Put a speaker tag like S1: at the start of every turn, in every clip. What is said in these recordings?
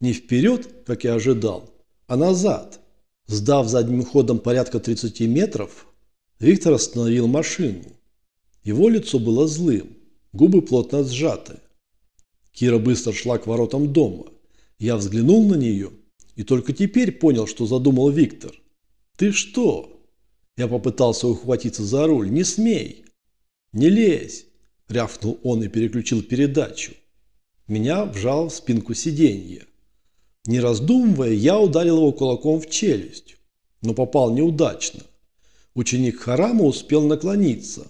S1: Не вперед, как я ожидал, а назад. Сдав задним ходом порядка 30 метров, Виктор остановил машину. Его лицо было злым, губы плотно сжаты. Кира быстро шла к воротам дома. Я взглянул на нее и только теперь понял, что задумал Виктор. «Ты что?» Я попытался ухватиться за руль. «Не смей!» «Не лезь!» – рявкнул он и переключил передачу. Меня вжал в спинку сиденья. Не раздумывая, я ударил его кулаком в челюсть, но попал неудачно. Ученик Харама успел наклониться.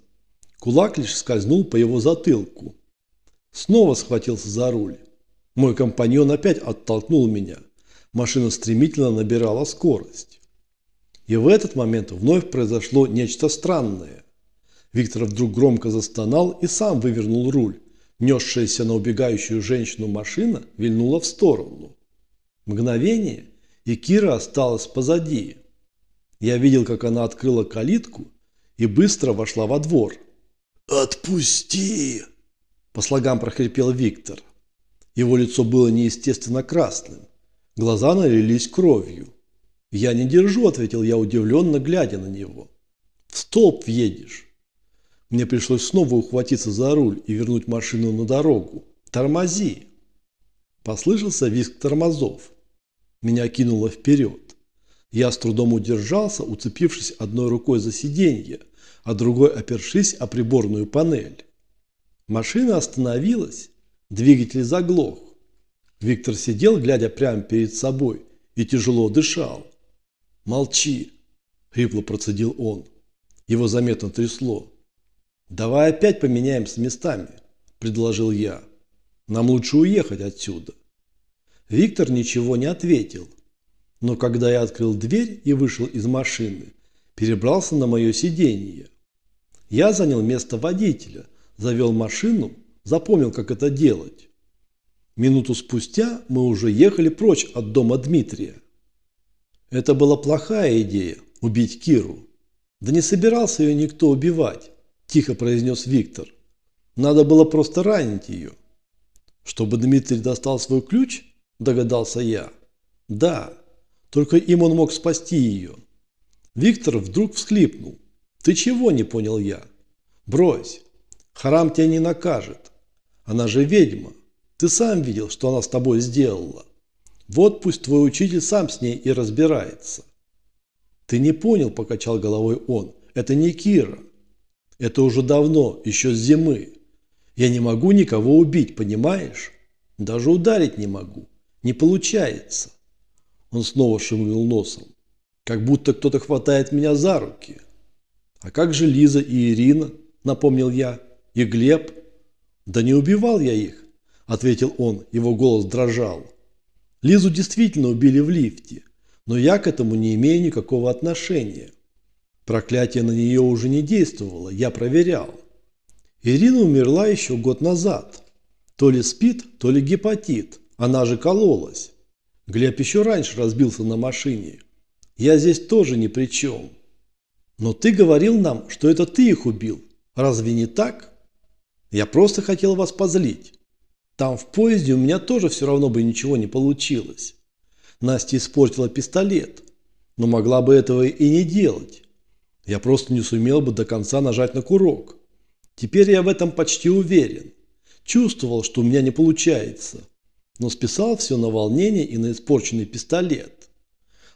S1: Кулак лишь скользнул по его затылку. Снова схватился за руль. Мой компаньон опять оттолкнул меня. Машина стремительно набирала скорость. И в этот момент вновь произошло нечто странное. Виктор вдруг громко застонал и сам вывернул руль. Несшаяся на убегающую женщину машина вильнула в сторону. Мгновение, и Кира осталась позади. Я видел, как она открыла калитку и быстро вошла во двор. «Отпусти!» По слогам прохрипел Виктор. Его лицо было неестественно красным. Глаза налились кровью. «Я не держу», – ответил я, удивленно глядя на него. «В столб въедешь». Мне пришлось снова ухватиться за руль и вернуть машину на дорогу. «Тормози!» Послышался визг тормозов. Меня кинуло вперед. Я с трудом удержался, уцепившись одной рукой за сиденье, а другой опершись о приборную панель. Машина остановилась, двигатель заглох. Виктор сидел, глядя прямо перед собой, и тяжело дышал. «Молчи!» – хрипло процедил он. Его заметно трясло. «Давай опять поменяемся местами», – предложил я. «Нам лучше уехать отсюда». Виктор ничего не ответил. Но когда я открыл дверь и вышел из машины, перебрался на мое сиденье. Я занял место водителя, завел машину, запомнил, как это делать. Минуту спустя мы уже ехали прочь от дома Дмитрия. Это была плохая идея – убить Киру. Да не собирался ее никто убивать, тихо произнес Виктор. Надо было просто ранить ее. Чтобы Дмитрий достал свой ключ – догадался я. Да, только им он мог спасти ее. Виктор вдруг всхлипнул. Ты чего, не понял я? Брось, Харам тебя не накажет. Она же ведьма. Ты сам видел, что она с тобой сделала. Вот пусть твой учитель сам с ней и разбирается. Ты не понял, покачал головой он. Это не Кира. Это уже давно, еще с зимы. Я не могу никого убить, понимаешь? Даже ударить не могу. Не получается. Он снова шумел носом. Как будто кто-то хватает меня за руки. А как же Лиза и Ирина, напомнил я. И Глеб? Да не убивал я их, ответил он, его голос дрожал. Лизу действительно убили в лифте, но я к этому не имею никакого отношения. Проклятие на нее уже не действовало, я проверял. Ирина умерла еще год назад. То ли спит, то ли гепатит. Она же кололась. Глеб еще раньше разбился на машине. Я здесь тоже ни при чем. Но ты говорил нам, что это ты их убил. Разве не так? Я просто хотел вас позлить. Там в поезде у меня тоже все равно бы ничего не получилось. Настя испортила пистолет, но могла бы этого и не делать. Я просто не сумел бы до конца нажать на курок. Теперь я в этом почти уверен. Чувствовал, что у меня не получается но списал все на волнение и на испорченный пистолет.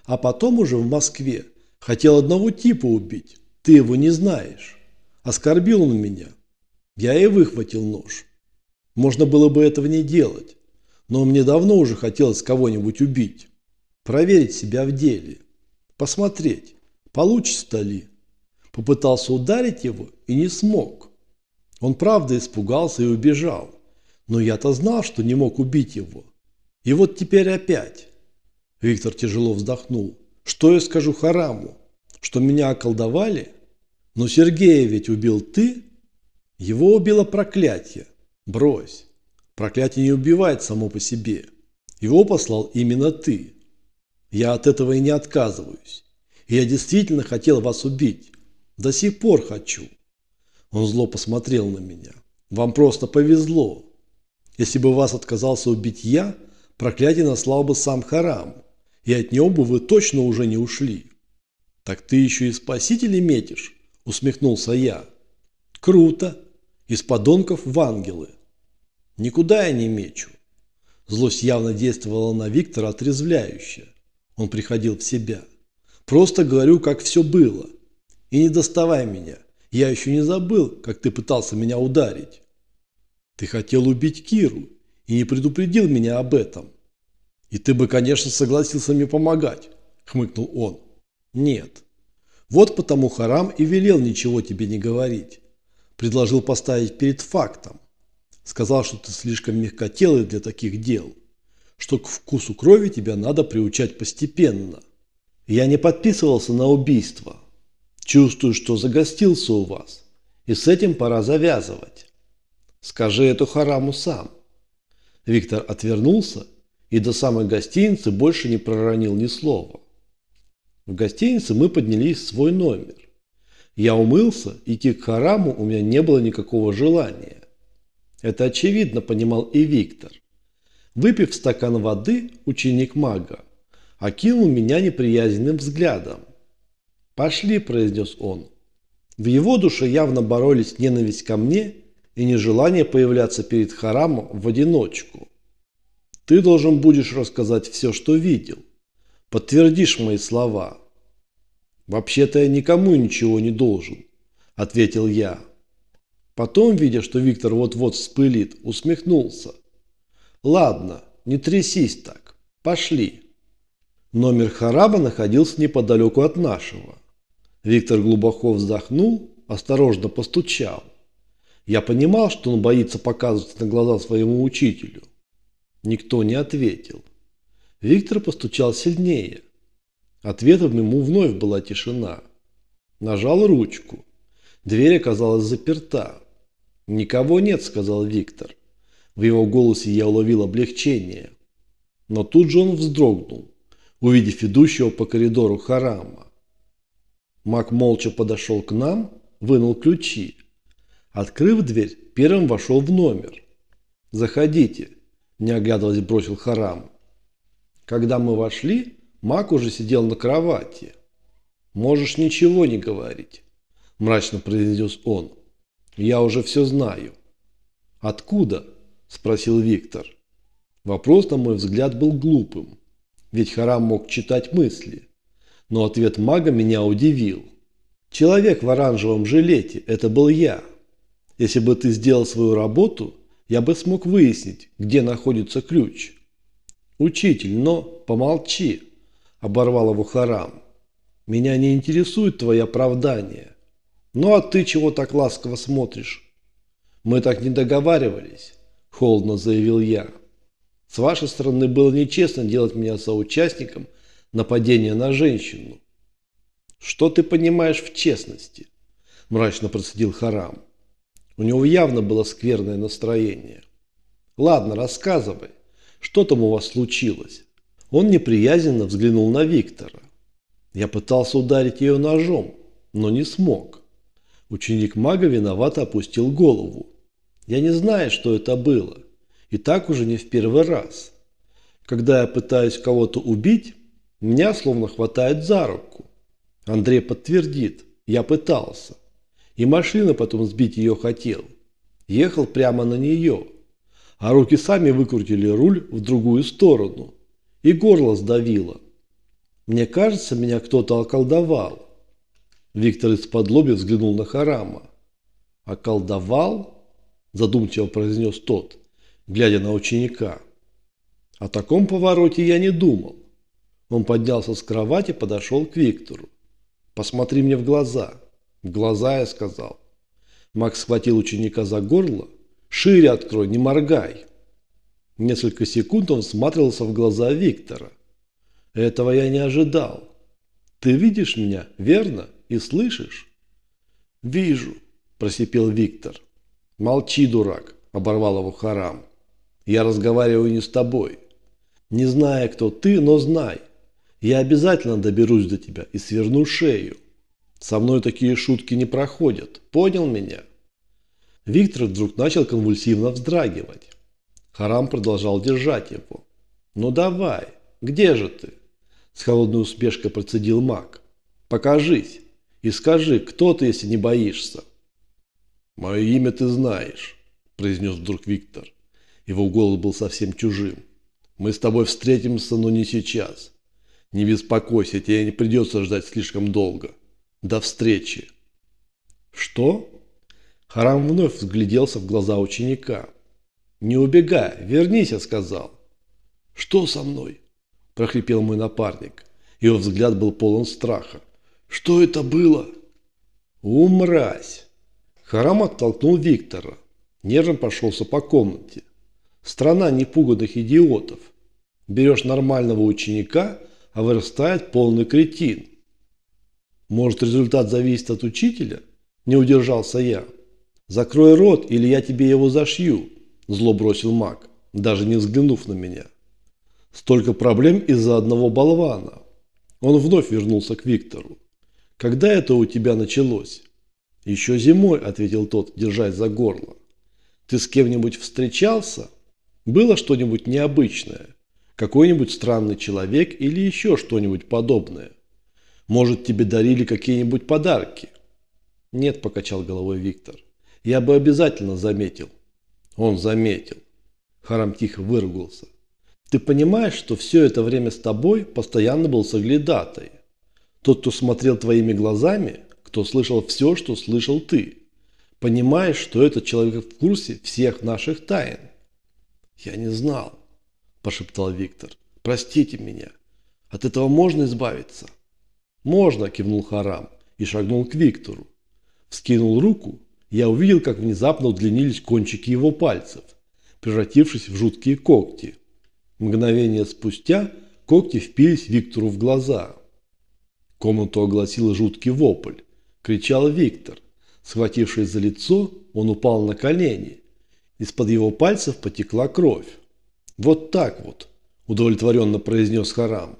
S1: А потом уже в Москве хотел одного типа убить, ты его не знаешь. Оскорбил он меня. Я и выхватил нож. Можно было бы этого не делать, но мне давно уже хотелось кого-нибудь убить. Проверить себя в деле. Посмотреть, получится ли. Попытался ударить его и не смог. Он правда испугался и убежал. Но я-то знал, что не мог убить его. И вот теперь опять. Виктор тяжело вздохнул. Что я скажу Хараму? Что меня околдовали? Но Сергея ведь убил ты? Его убило проклятие. Брось. Проклятие не убивает само по себе. Его послал именно ты. Я от этого и не отказываюсь. Я действительно хотел вас убить. До сих пор хочу. Он зло посмотрел на меня. Вам просто повезло. Если бы вас отказался убить я, проклятие наслал бы сам Харам, и от него бы вы точно уже не ушли. Так ты еще и спасителей метишь, усмехнулся я. Круто. Из подонков в ангелы. Никуда я не мечу. Злость явно действовала на Виктора отрезвляюще. Он приходил в себя. Просто говорю, как все было. И не доставай меня. Я еще не забыл, как ты пытался меня ударить. Ты хотел убить Киру и не предупредил меня об этом. И ты бы, конечно, согласился мне помогать, хмыкнул он. Нет. Вот потому Харам и велел ничего тебе не говорить. Предложил поставить перед фактом. Сказал, что ты слишком мягкотелый для таких дел. Что к вкусу крови тебя надо приучать постепенно. Я не подписывался на убийство. Чувствую, что загостился у вас. И с этим пора завязывать. Скажи эту хараму сам. Виктор отвернулся и до самой гостиницы больше не проронил ни слова. В гостинице мы поднялись в свой номер. Я умылся, идти к хараму у меня не было никакого желания. Это очевидно понимал и Виктор. Выпив стакан воды, ученик мага окинул меня неприязненным взглядом. «Пошли», – произнес он. В его душе явно боролись ненависть ко мне и нежелание появляться перед харамом в одиночку. «Ты должен будешь рассказать все, что видел. Подтвердишь мои слова». «Вообще-то я никому ничего не должен», – ответил я. Потом, видя, что Виктор вот-вот вспылит, усмехнулся. «Ладно, не трясись так. Пошли». Номер Хараба находился неподалеку от нашего. Виктор глубоко вздохнул, осторожно постучал. Я понимал, что он боится показываться на глаза своему учителю. Никто не ответил. Виктор постучал сильнее. Ответом ему вновь была тишина. Нажал ручку. Дверь оказалась заперта. «Никого нет», – сказал Виктор. В его голосе я уловил облегчение. Но тут же он вздрогнул увидев идущего по коридору Харама. Мак молча подошел к нам, вынул ключи. Открыв дверь, первым вошел в номер. «Заходите», – не оглядываясь бросил Харам. Когда мы вошли, Мак уже сидел на кровати. «Можешь ничего не говорить», – мрачно произнес он. «Я уже все знаю». «Откуда?» – спросил Виктор. Вопрос, на мой взгляд, был глупым ведь Харам мог читать мысли. Но ответ мага меня удивил. Человек в оранжевом жилете – это был я. Если бы ты сделал свою работу, я бы смог выяснить, где находится ключ. Учитель, но помолчи, оборвал его Харам. Меня не интересует твое оправдание. Ну а ты чего так ласково смотришь? Мы так не договаривались, холодно заявил я. С вашей стороны было нечестно делать меня соучастником нападения на женщину. Что ты понимаешь в честности? Мрачно процедил Харам. У него явно было скверное настроение. Ладно, рассказывай, что там у вас случилось? Он неприязненно взглянул на Виктора. Я пытался ударить ее ножом, но не смог. Ученик мага виновато опустил голову. Я не знаю, что это было. И так уже не в первый раз. Когда я пытаюсь кого-то убить, меня словно хватает за руку. Андрей подтвердит, я пытался. И машина потом сбить ее хотел. Ехал прямо на нее. А руки сами выкрутили руль в другую сторону. И горло сдавило. Мне кажется, меня кто-то околдовал. Виктор из-под лоби взглянул на Харама. «Околдовал?» – задумчиво произнес тот глядя на ученика. О таком повороте я не думал. Он поднялся с кровати, подошел к Виктору. «Посмотри мне в глаза». «В глаза», я сказал. Макс схватил ученика за горло. «Шире открой, не моргай». Несколько секунд он всматривался в глаза Виктора. «Этого я не ожидал. Ты видишь меня, верно? И слышишь?» «Вижу», – просипел Виктор. «Молчи, дурак», – оборвал его Харам. Я разговариваю не с тобой. Не зная, кто ты, но знай. Я обязательно доберусь до тебя и сверну шею. Со мной такие шутки не проходят. Понял меня?» Виктор вдруг начал конвульсивно вздрагивать. Харам продолжал держать его. Ну давай, где же ты? С холодной усмешкой процедил маг. Покажись и скажи, кто ты, если не боишься. Мое имя ты знаешь, произнес вдруг Виктор. Его голос был совсем чужим. Мы с тобой встретимся, но не сейчас. Не беспокойся, тебе не придется ждать слишком долго. До встречи. Что? Харам вновь взгляделся в глаза ученика. Не убегай, вернись, я сказал. Что со мной? прохрипел мой напарник. Его взгляд был полон страха. Что это было? Умразь! Харам оттолкнул Виктора. Нервно прошелся по комнате. Страна непуганных идиотов. Берешь нормального ученика, а вырастает полный кретин. Может, результат зависит от учителя? Не удержался я. Закрой рот, или я тебе его зашью, зло бросил маг, даже не взглянув на меня. Столько проблем из-за одного болвана. Он вновь вернулся к Виктору. Когда это у тебя началось? Еще зимой, ответил тот, держась за горло. Ты с кем-нибудь встречался? Было что-нибудь необычное? Какой-нибудь странный человек или еще что-нибудь подобное? Может, тебе дарили какие-нибудь подарки? Нет, покачал головой Виктор. Я бы обязательно заметил. Он заметил. Харам тихо выругался. Ты понимаешь, что все это время с тобой постоянно был соглядатой? Тот, кто смотрел твоими глазами, кто слышал все, что слышал ты. Понимаешь, что этот человек в курсе всех наших тайн? Я не знал, пошептал Виктор. Простите меня. От этого можно избавиться? Можно, кивнул Харам и шагнул к Виктору. Вскинул руку, я увидел, как внезапно удлинились кончики его пальцев, превратившись в жуткие когти. Мгновение спустя когти впились Виктору в глаза. Комнату огласил жуткий вопль. Кричал Виктор. Схватившись за лицо, он упал на колени. Из-под его пальцев потекла кровь. «Вот так вот», – удовлетворенно произнес Харам.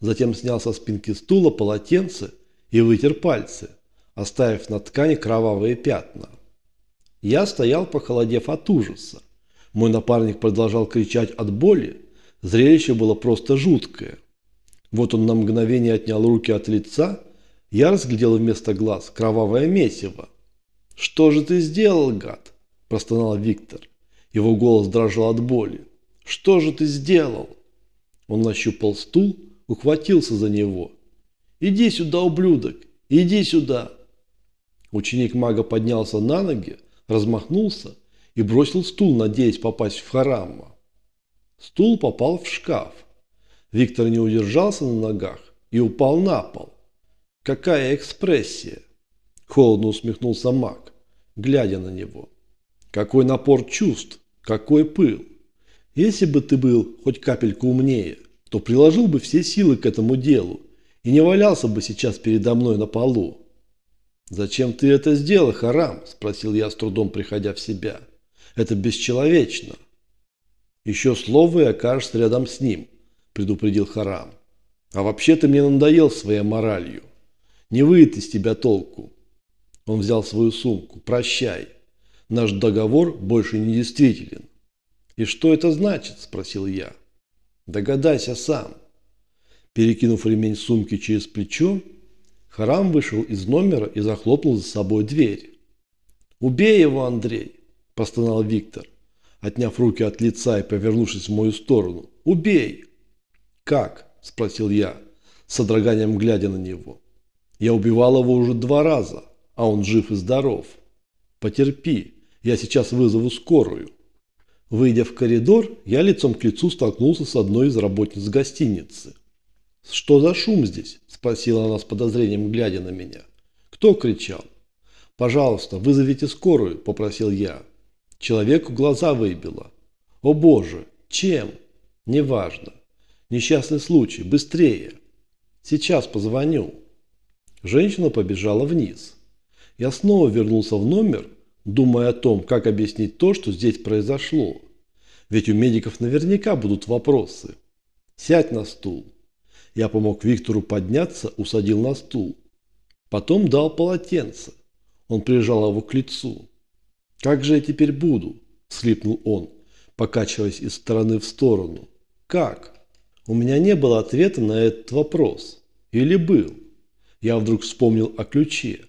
S1: Затем снял со спинки стула полотенце и вытер пальцы, оставив на ткани кровавые пятна. Я стоял, похолодев от ужаса. Мой напарник продолжал кричать от боли, Зрелище было просто жуткое. Вот он на мгновение отнял руки от лица, я разглядел вместо глаз кровавое месиво. «Что же ты сделал, гад?» – простонал Виктор. Его голос дрожал от боли. «Что же ты сделал?» Он нащупал стул, ухватился за него. «Иди сюда, ублюдок! Иди сюда!» Ученик мага поднялся на ноги, размахнулся и бросил стул, надеясь попасть в Харама. Стул попал в шкаф. Виктор не удержался на ногах и упал на пол. Какая экспрессия! Холодно усмехнулся маг, глядя на него. Какой напор чувств, какой пыл. Если бы ты был хоть капельку умнее, то приложил бы все силы к этому делу и не валялся бы сейчас передо мной на полу. «Зачем ты это сделал, Харам?» – спросил я с трудом, приходя в себя. «Это бесчеловечно». Еще слово и окажешься рядом с ним, предупредил Харам. А вообще ты мне надоел своей моралью. Не выйдет из тебя толку. Он взял свою сумку. Прощай. Наш договор больше не действителен. И что это значит? Спросил я. Догадайся сам. Перекинув ремень сумки через плечо, Харам вышел из номера и захлопнул за собой дверь. «Убей его, Андрей!» – простонал Виктор отняв руки от лица и повернувшись в мою сторону. «Убей!» «Как?» – спросил я, с содроганием глядя на него. «Я убивал его уже два раза, а он жив и здоров. Потерпи, я сейчас вызову скорую». Выйдя в коридор, я лицом к лицу столкнулся с одной из работниц гостиницы. «Что за шум здесь?» – спросила она с подозрением, глядя на меня. «Кто кричал?» «Пожалуйста, вызовите скорую», – попросил я. Человеку глаза выбило. О боже, чем? Неважно. Несчастный случай, быстрее. Сейчас позвоню. Женщина побежала вниз. Я снова вернулся в номер, думая о том, как объяснить то, что здесь произошло. Ведь у медиков наверняка будут вопросы. Сядь на стул. Я помог Виктору подняться, усадил на стул. Потом дал полотенце. Он прижал его к лицу. «Как же я теперь буду?» – слипнул он, покачиваясь из стороны в сторону. Как? У меня не было ответа на этот вопрос. Или был? Я вдруг вспомнил о ключе.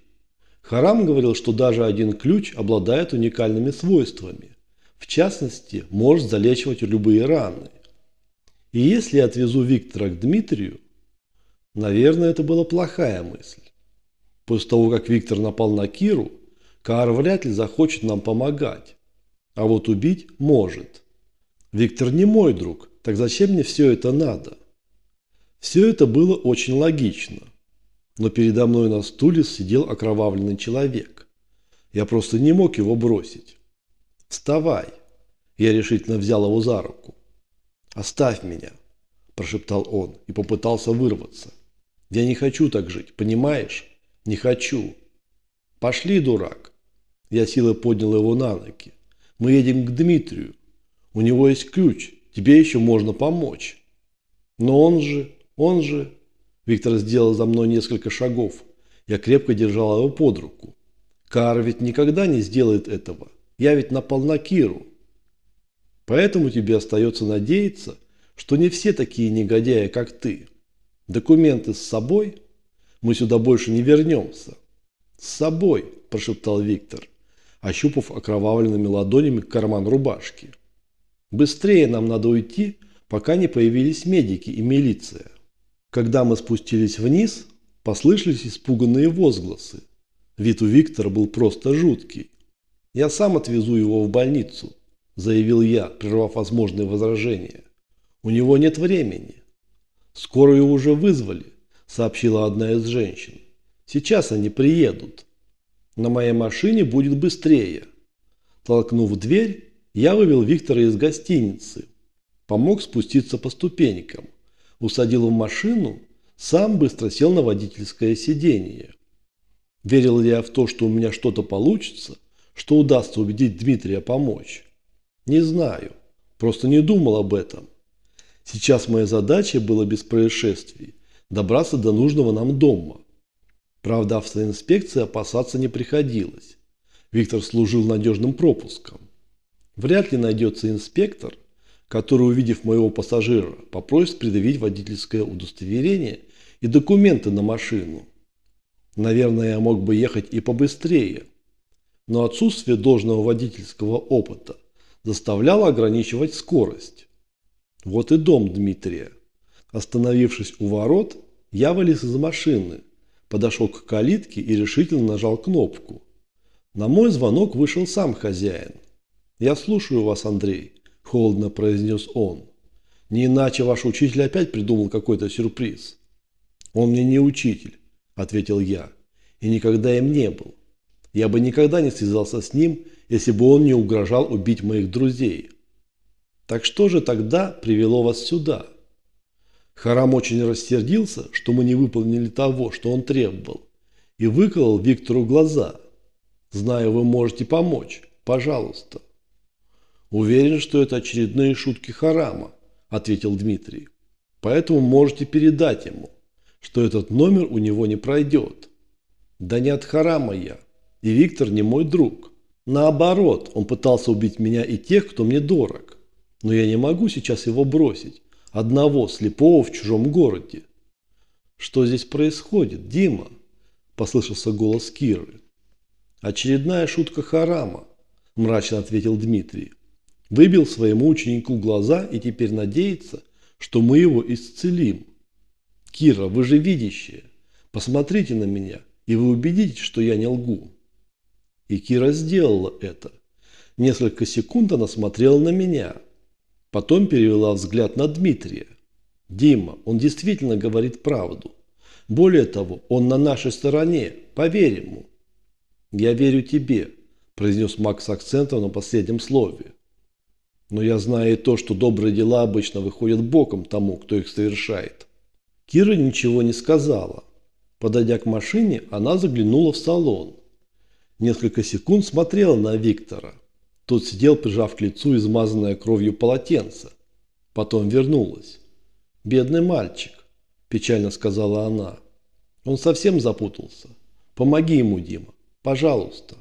S1: Харам говорил, что даже один ключ обладает уникальными свойствами. В частности, может залечивать любые раны. И если я отвезу Виктора к Дмитрию, наверное, это была плохая мысль. После того, как Виктор напал на Киру, Каар вряд ли захочет нам помогать. А вот убить может. Виктор не мой друг, так зачем мне все это надо? Все это было очень логично. Но передо мной на стуле сидел окровавленный человек. Я просто не мог его бросить. «Вставай!» Я решительно взял его за руку. «Оставь меня!» – прошептал он и попытался вырваться. «Я не хочу так жить, понимаешь? Не хочу!» «Пошли, дурак!» Я силой поднял его на ноги. «Мы едем к Дмитрию. У него есть ключ, тебе еще можно помочь». «Но он же, он же...» Виктор сделал за мной несколько шагов. Я крепко держал его под руку. Кар ведь никогда не сделает этого. Я ведь напал на Киру. Поэтому тебе остается надеяться, что не все такие негодяи, как ты. Документы с собой? Мы сюда больше не вернемся. С собой, прошептал Виктор, ощупав окровавленными ладонями карман рубашки. Быстрее нам надо уйти, пока не появились медики и милиция. Когда мы спустились вниз, послышались испуганные возгласы. Вид у Виктора был просто жуткий. «Я сам отвезу его в больницу», – заявил я, прервав возможные возражения. «У него нет времени». «Скорую уже вызвали», – сообщила одна из женщин. «Сейчас они приедут. На моей машине будет быстрее». Толкнув дверь, я вывел Виктора из гостиницы. Помог спуститься по ступенькам – усадил в машину, сам быстро сел на водительское сиденье. Верил ли я в то, что у меня что-то получится, что удастся убедить Дмитрия помочь? Не знаю. Просто не думал об этом. Сейчас моя задача была без происшествий добраться до нужного нам дома. Правда, автоинспекции опасаться не приходилось. Виктор служил надежным пропуском. Вряд ли найдется инспектор, который, увидев моего пассажира, попросит предъявить водительское удостоверение и документы на машину. Наверное, я мог бы ехать и побыстрее, но отсутствие должного водительского опыта заставляло ограничивать скорость. Вот и дом Дмитрия. Остановившись у ворот, я вылез из машины, подошел к калитке и решительно нажал кнопку. На мой звонок вышел сам хозяин. «Я слушаю вас, Андрей», – холодно произнес он. «Не иначе ваш учитель опять придумал какой-то сюрприз». «Он мне не учитель», – ответил я, – «и никогда им не был. Я бы никогда не связался с ним, если бы он не угрожал убить моих друзей». «Так что же тогда привело вас сюда?» Харам очень рассердился, что мы не выполнили того, что он требовал, и выколол Виктору глаза. «Знаю, вы можете помочь. Пожалуйста». «Уверен, что это очередные шутки Харама», – ответил Дмитрий. «Поэтому можете передать ему, что этот номер у него не пройдет». «Да не от Харама я. И Виктор не мой друг. Наоборот, он пытался убить меня и тех, кто мне дорог. Но я не могу сейчас его бросить, одного, слепого в чужом городе». «Что здесь происходит, Дима?» – послышался голос Киры. «Очередная шутка Харама», – мрачно ответил Дмитрий. Выбил своему ученику глаза и теперь надеется, что мы его исцелим. Кира, вы же видящая. Посмотрите на меня, и вы убедитесь, что я не лгу. И Кира сделала это. Несколько секунд она смотрела на меня. Потом перевела взгляд на Дмитрия. Дима, он действительно говорит правду. Более того, он на нашей стороне. Поверь ему. Я верю тебе, произнес Макс с акцентом на последнем слове. Но я знаю и то, что добрые дела обычно выходят боком тому, кто их совершает. Кира ничего не сказала. Подойдя к машине, она заглянула в салон. Несколько секунд смотрела на Виктора. Тот сидел, прижав к лицу измазанное кровью полотенце. Потом вернулась. «Бедный мальчик», – печально сказала она. «Он совсем запутался. Помоги ему, Дима. Пожалуйста».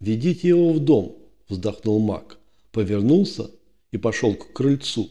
S1: «Ведите его в дом», – вздохнул Мак повернулся и пошел к крыльцу.